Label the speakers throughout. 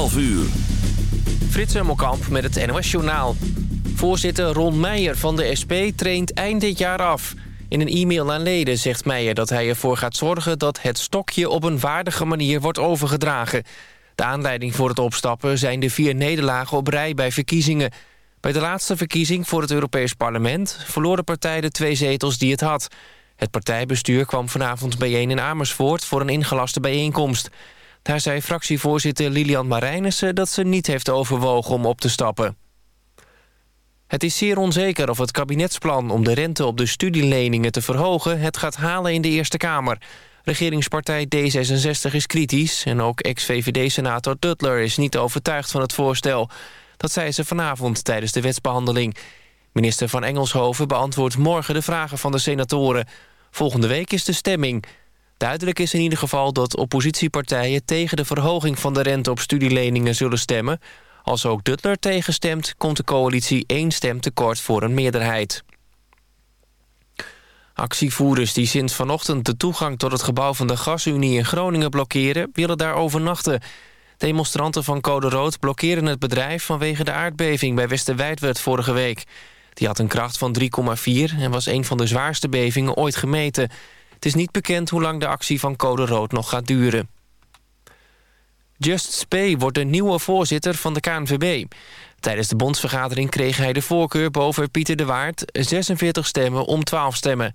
Speaker 1: 12 uur.
Speaker 2: Frits Hemmelkamp met het NOS-journaal. Voorzitter Ron Meijer van de SP traint eind dit jaar af. In een e-mail aan leden zegt Meijer dat hij ervoor gaat zorgen... dat het stokje op een waardige manier wordt overgedragen. De aanleiding voor het opstappen zijn de vier nederlagen op rij bij verkiezingen. Bij de laatste verkiezing voor het Europees Parlement... verloor de partij de twee zetels die het had. Het partijbestuur kwam vanavond bijeen in Amersfoort... voor een ingelaste bijeenkomst... Daar zei fractievoorzitter Lilian Marijnissen dat ze niet heeft overwogen om op te stappen. Het is zeer onzeker of het kabinetsplan om de rente op de studieleningen te verhogen... het gaat halen in de Eerste Kamer. Regeringspartij D66 is kritisch en ook ex-VVD-senator Duttler is niet overtuigd van het voorstel. Dat zei ze vanavond tijdens de wetsbehandeling. Minister van Engelshoven beantwoordt morgen de vragen van de senatoren. Volgende week is de stemming... Duidelijk is in ieder geval dat oppositiepartijen tegen de verhoging van de rente op studieleningen zullen stemmen. Als ook Duttler tegenstemt, komt de coalitie één stem tekort voor een meerderheid. Actievoerders die sinds vanochtend de toegang tot het gebouw van de gasunie in Groningen blokkeren, willen daar overnachten. Demonstranten van Code Rood blokkeren het bedrijf vanwege de aardbeving bij Westerwijdwerd vorige week. Die had een kracht van 3,4 en was een van de zwaarste bevingen ooit gemeten. Het is niet bekend hoe lang de actie van Code Rood nog gaat duren. Just Spee wordt de nieuwe voorzitter van de KNVB. Tijdens de bondsvergadering kreeg hij de voorkeur boven Pieter de Waard... 46 stemmen om 12 stemmen.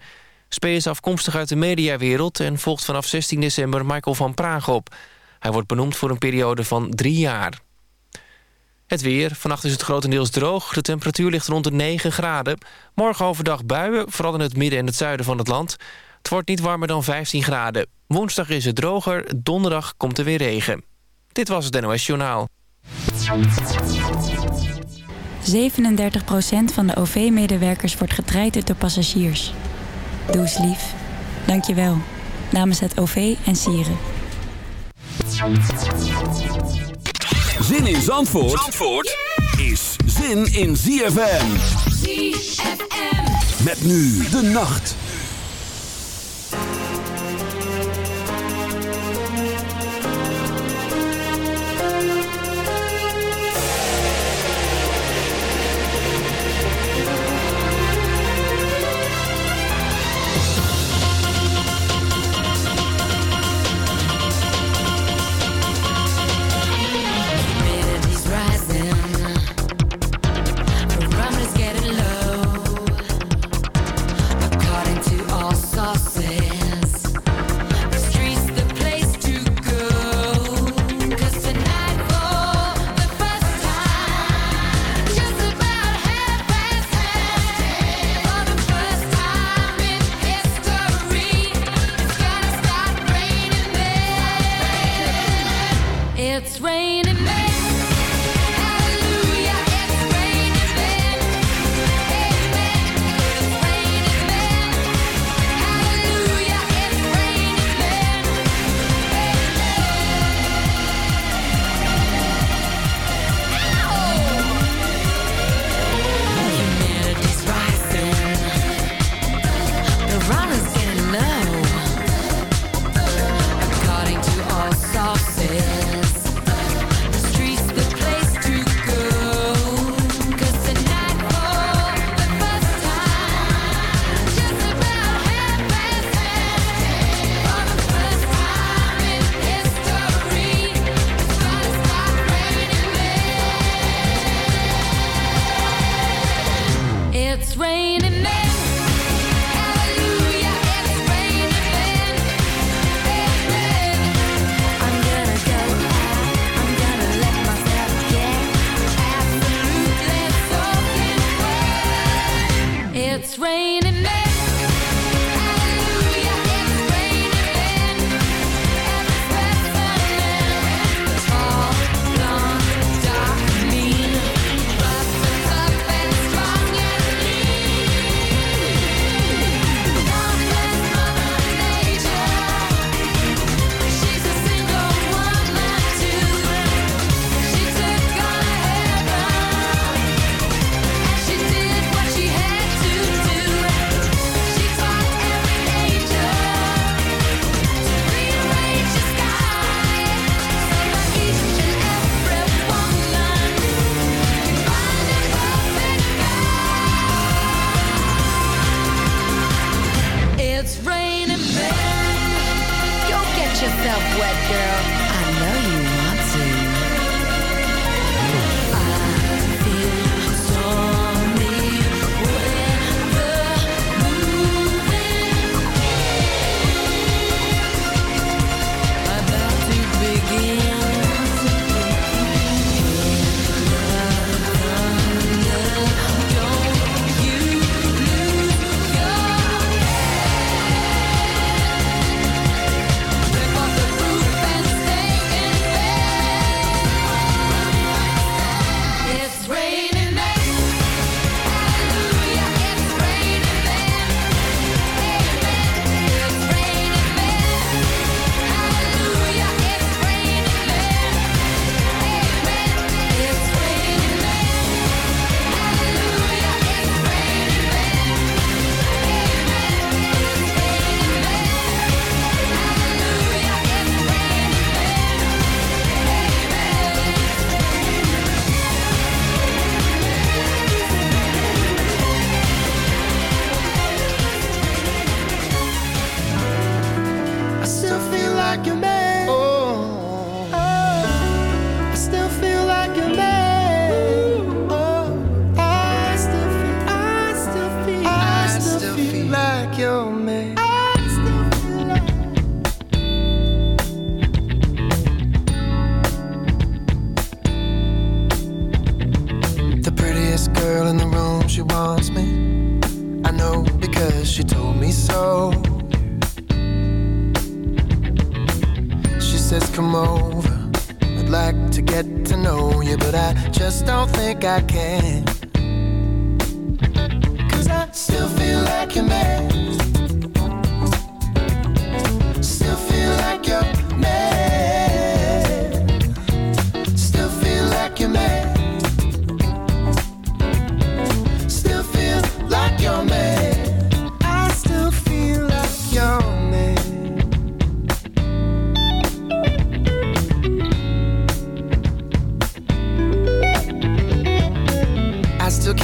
Speaker 2: Spee is afkomstig uit de mediawereld... en volgt vanaf 16 december Michael van Praag op. Hij wordt benoemd voor een periode van drie jaar. Het weer. Vannacht is het grotendeels droog. De temperatuur ligt rond de 9 graden. Morgen overdag buien, vooral in het midden en het zuiden van het land. Het wordt niet warmer dan 15 graden. Woensdag is het droger, donderdag komt er weer regen. Dit was het NOS Journaal.
Speaker 3: 37% van de OV-medewerkers wordt getraind door passagiers. Doe eens lief. Dank je wel. Namens het OV en Sieren.
Speaker 1: Zin in Zandvoort, Zandvoort is zin in ZFM. ZFM. Met nu de nacht.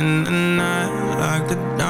Speaker 4: In the
Speaker 5: night
Speaker 6: like the diamond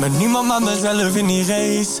Speaker 7: met niemand maar mezelf in die race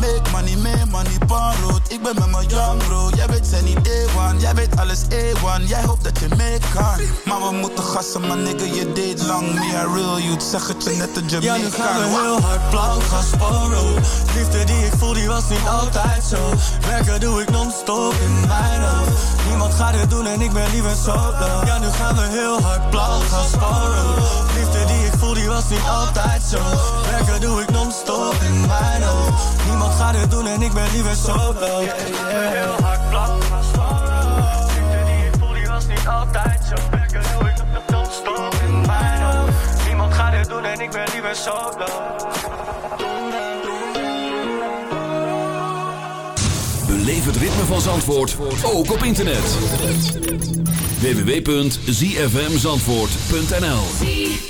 Speaker 8: Make money, make money, rood. Ik ben met mijn young bro, jij weet zijn niet A1 Jij weet alles A1, jij hoopt dat je mee kan Maar we moeten gassen, maar nigga, je deed lang Me a real youth, zeg het je net een
Speaker 7: Ja,
Speaker 8: Jamaican
Speaker 7: nu gaan we heel hard blank gaan sporen. Liefde die ik voel, die was niet altijd zo. Werken doe ik non-stop in mijn hoofd. Niemand gaat het doen en ik ben liever solo. Ja, nu gaan we heel hard blank gaan sporen. Liefde die ik voel, die was niet altijd zo. Werken doe ik non-stop in mijn hoofd. Niemand gaat het doen en ik ben liever solo. Heel hard blank gaan sporen. Liefde die ik voel, die was niet altijd zo. Werken doe ik non-stop in mijn hoofd. Niemand gaat het doen en ik ben liever solo.
Speaker 9: Beleef het ritme van Zandvoort, ook op internet. www.zfmzandvoort.nl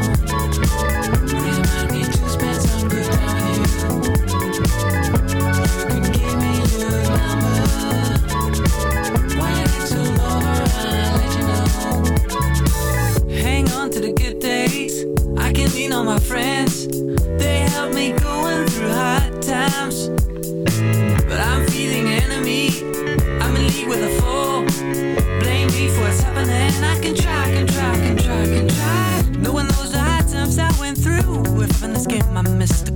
Speaker 10: On my friends. They help me going through hard times. But I'm feeling enemy. I'm in league with a foe. Blame me for what's happening. I can try, can try, can try, can try. Knowing those hard times I went through. If in this game I missed the.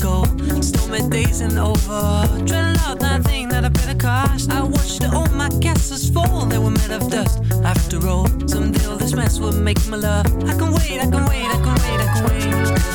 Speaker 10: Stormy days and over. Dreading out nothing that I paid a cost. I watched all my castles fall. They were made of dust. After all, someday all this mess will make my love. I can wait, I can wait, I can wait, I can wait.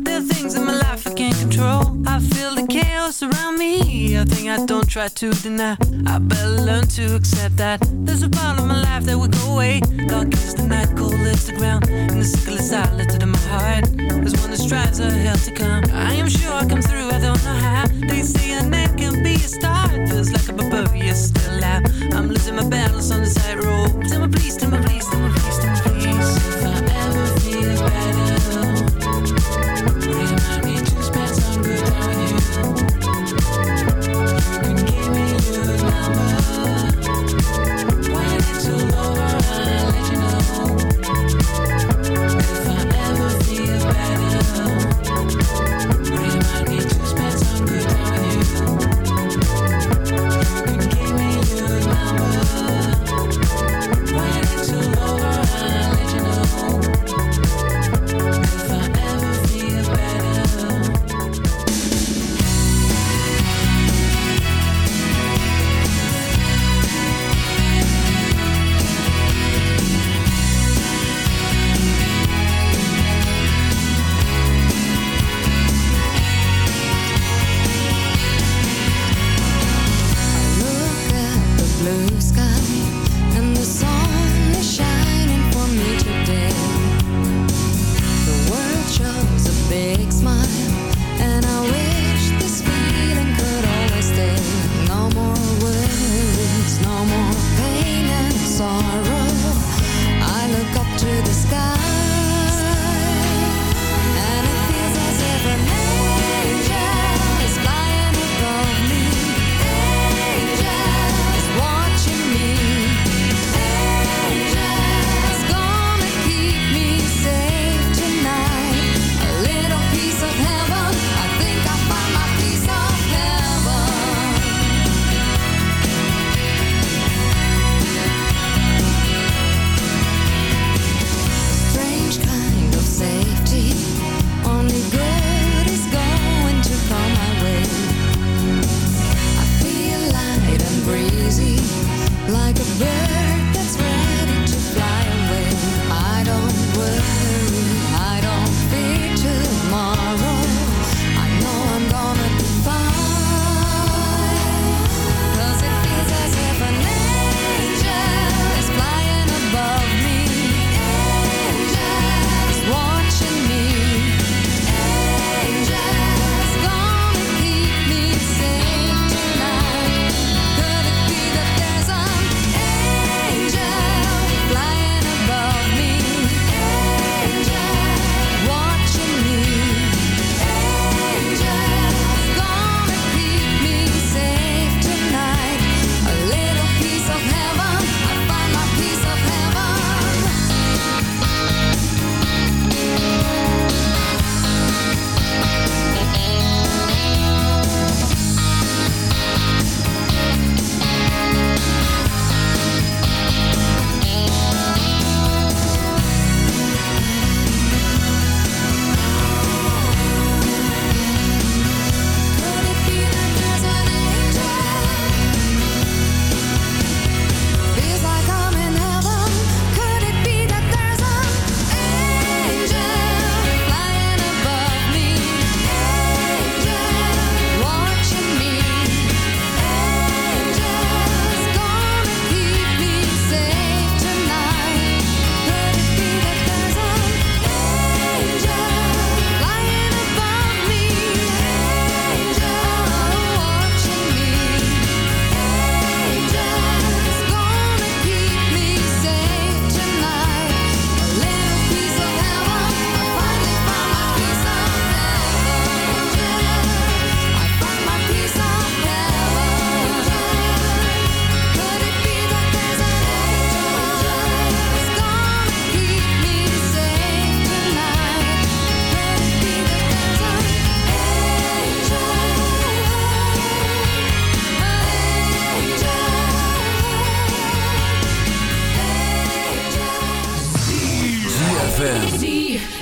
Speaker 10: Are things in my life I can't control. I feel the chaos around me, a thing I don't try to deny. I better learn to accept that there's a part of my life that will go away. Dark is the night, cold is the ground, and the sickle is silent in my heart. There's one that strives a hell to come. I am sure I come through, I don't know how. They say a man can be a star. Feels like a barbarian still out. I'm losing my balance on the tightrope. Tell me please, tell me please, tell me please, tell me please. If I ever
Speaker 1: ZFM.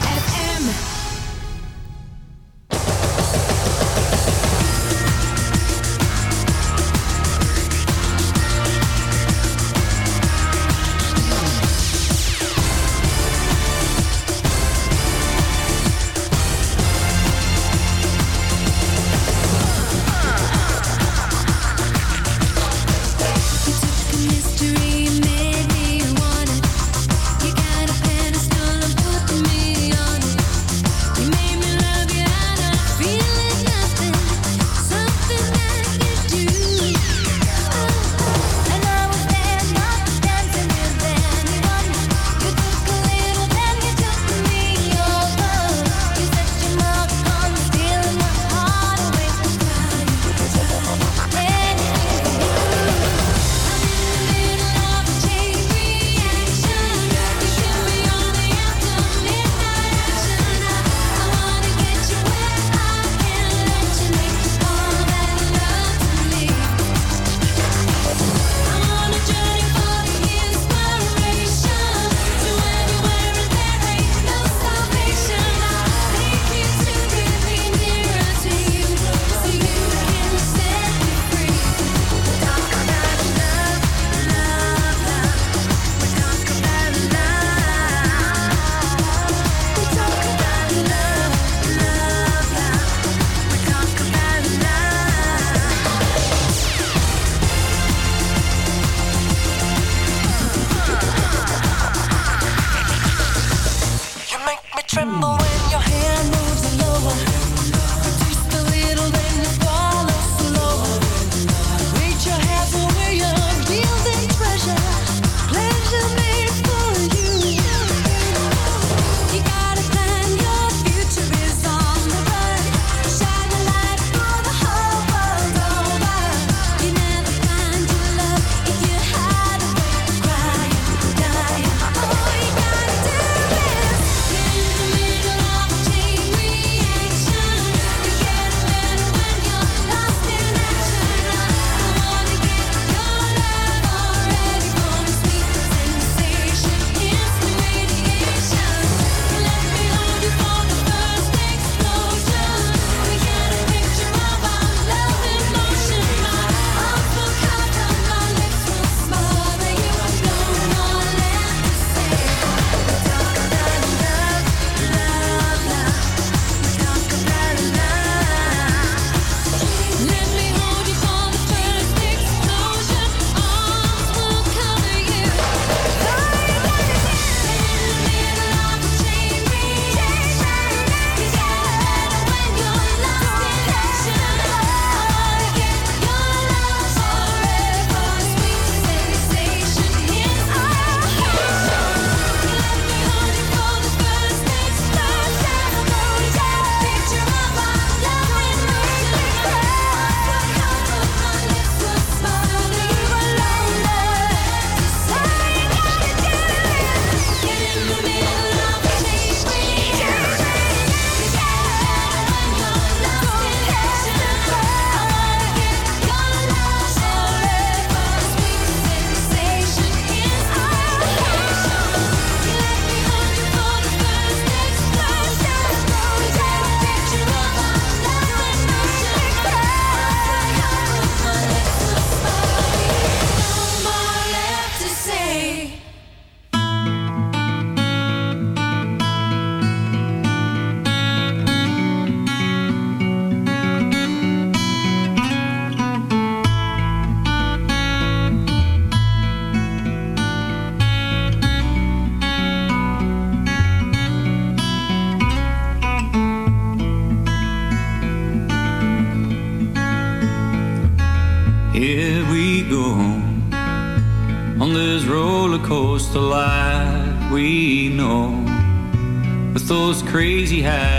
Speaker 1: crazy high.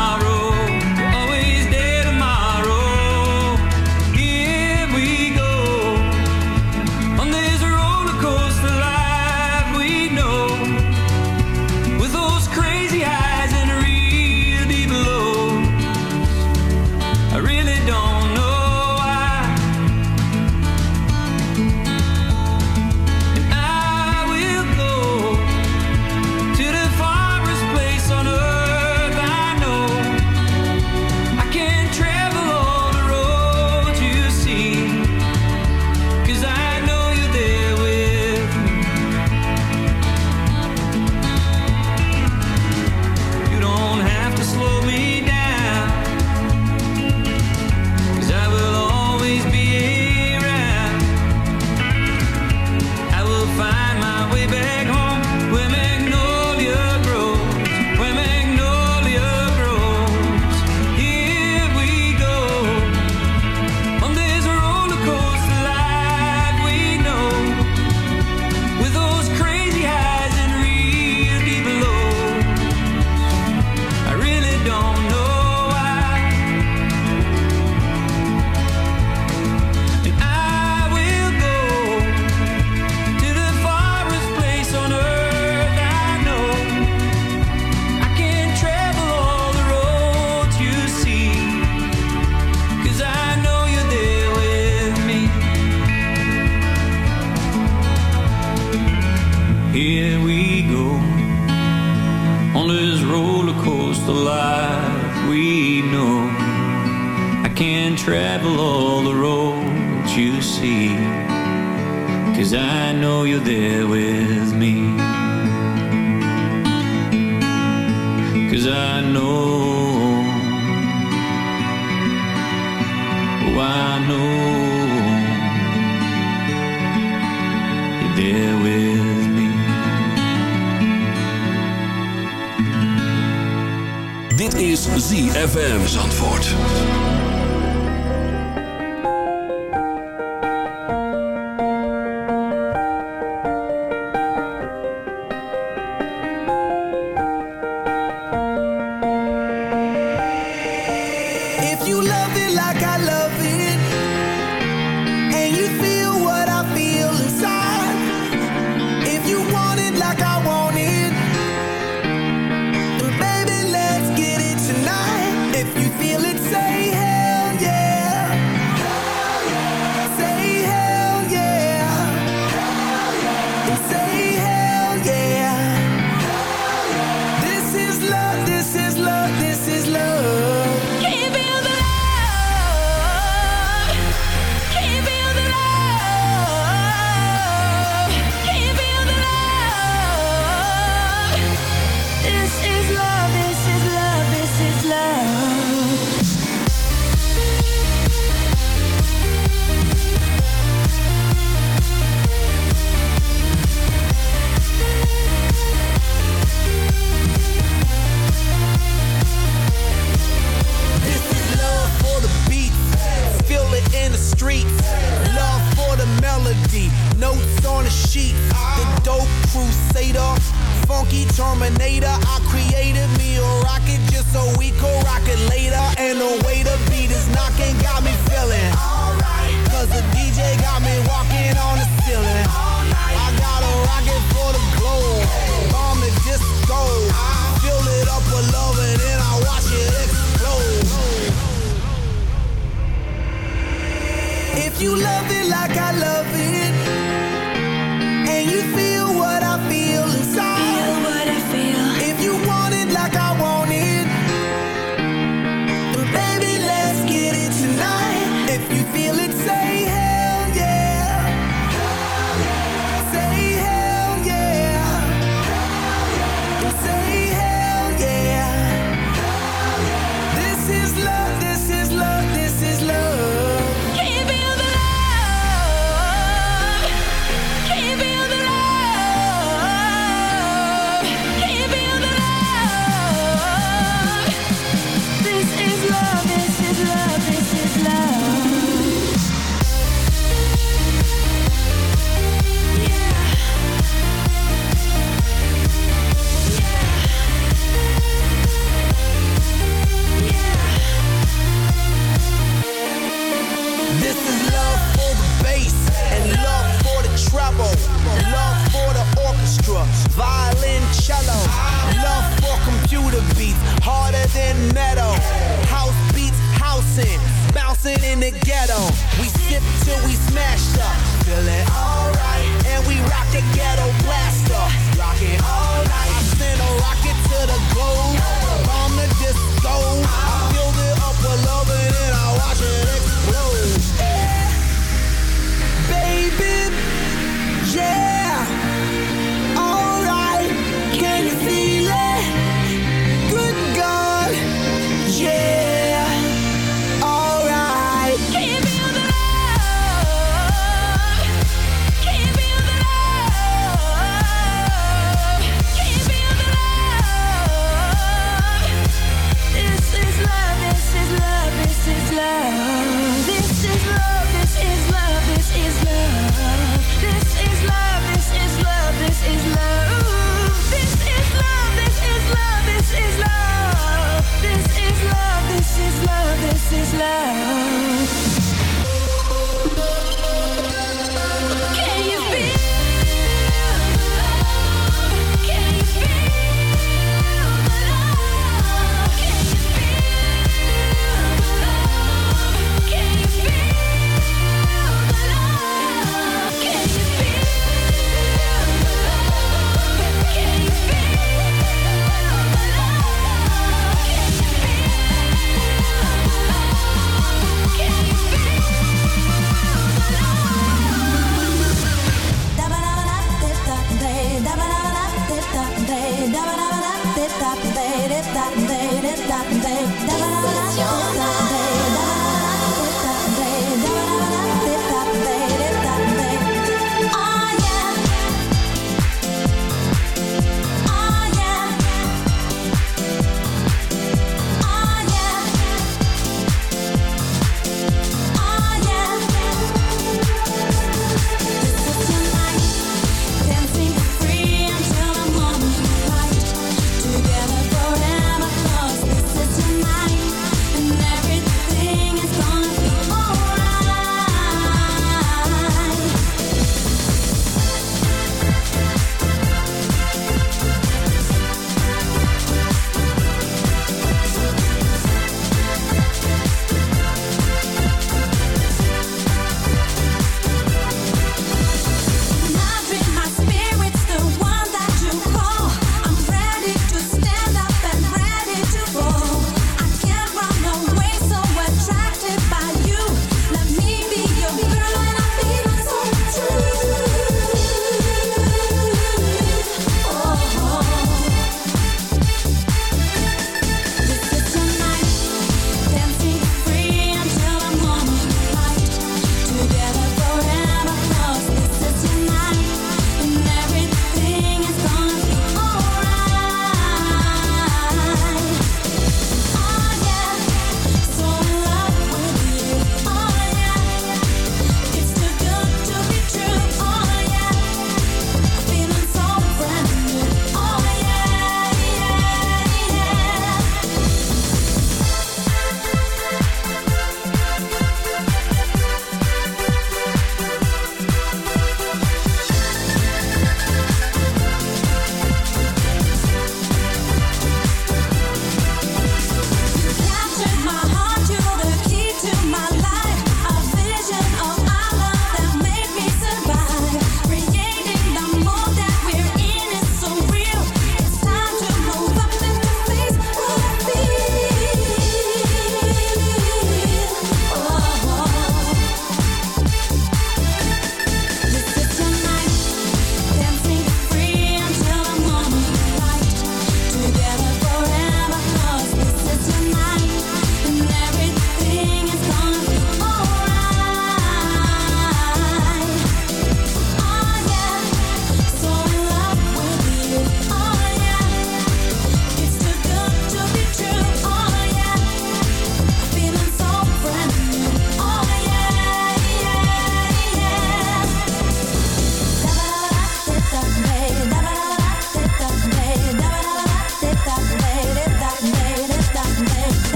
Speaker 11: till we smashed up. Feeling alright, and we rock the ghetto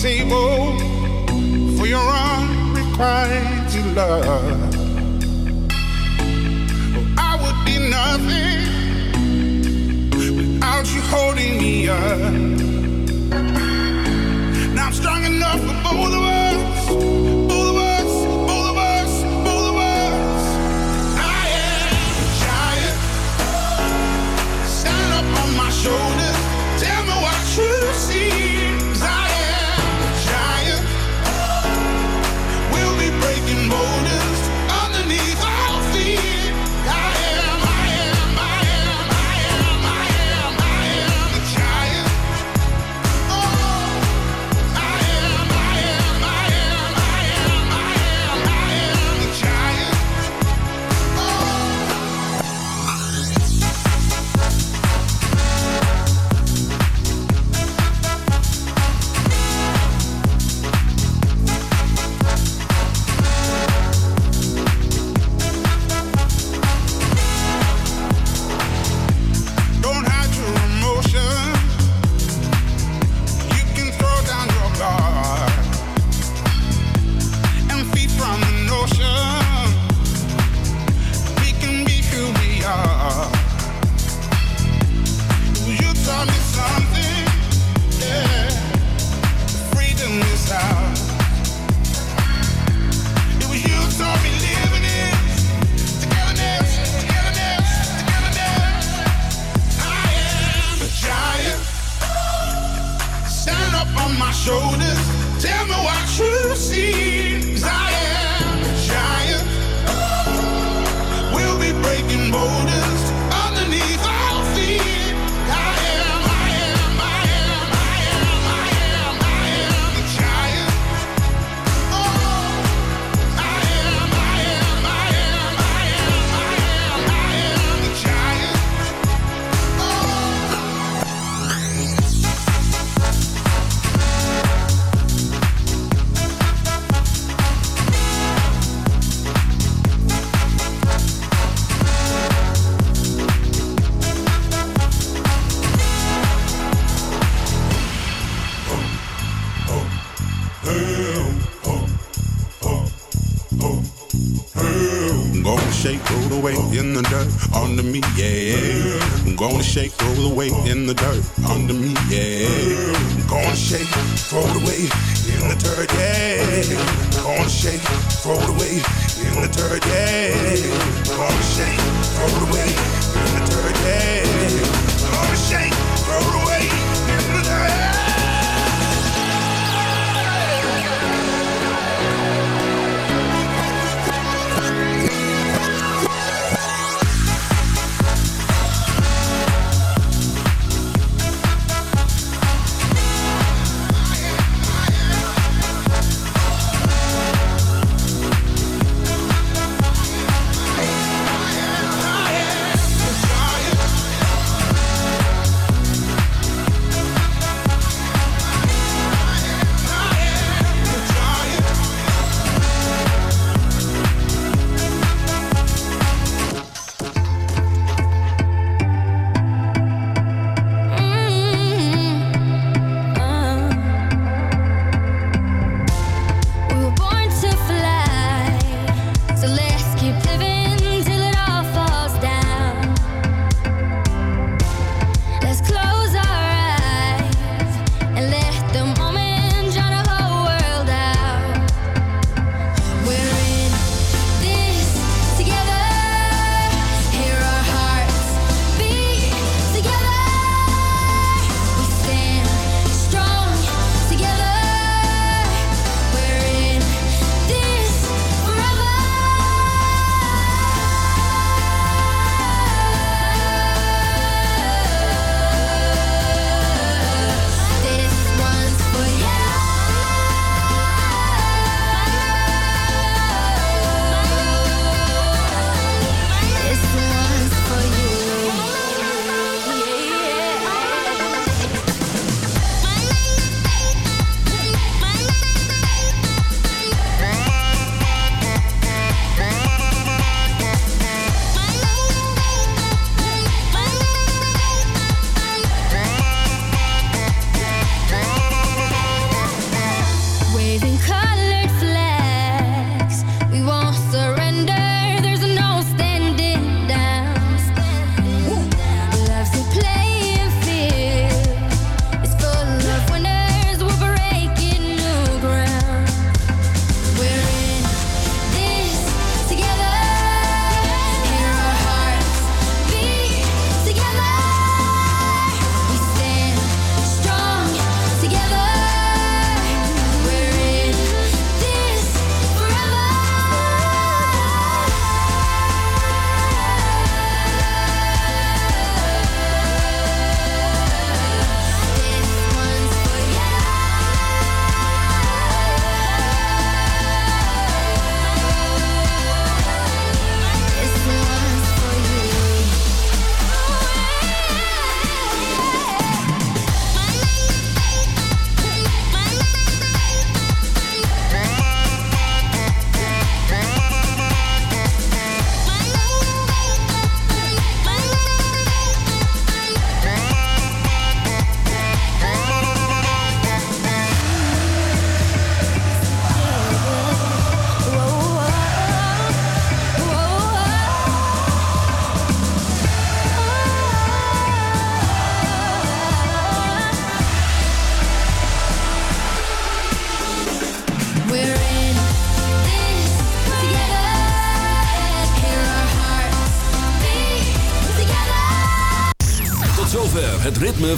Speaker 12: table for your unrequited love. Oh, I would be nothing without you holding me up.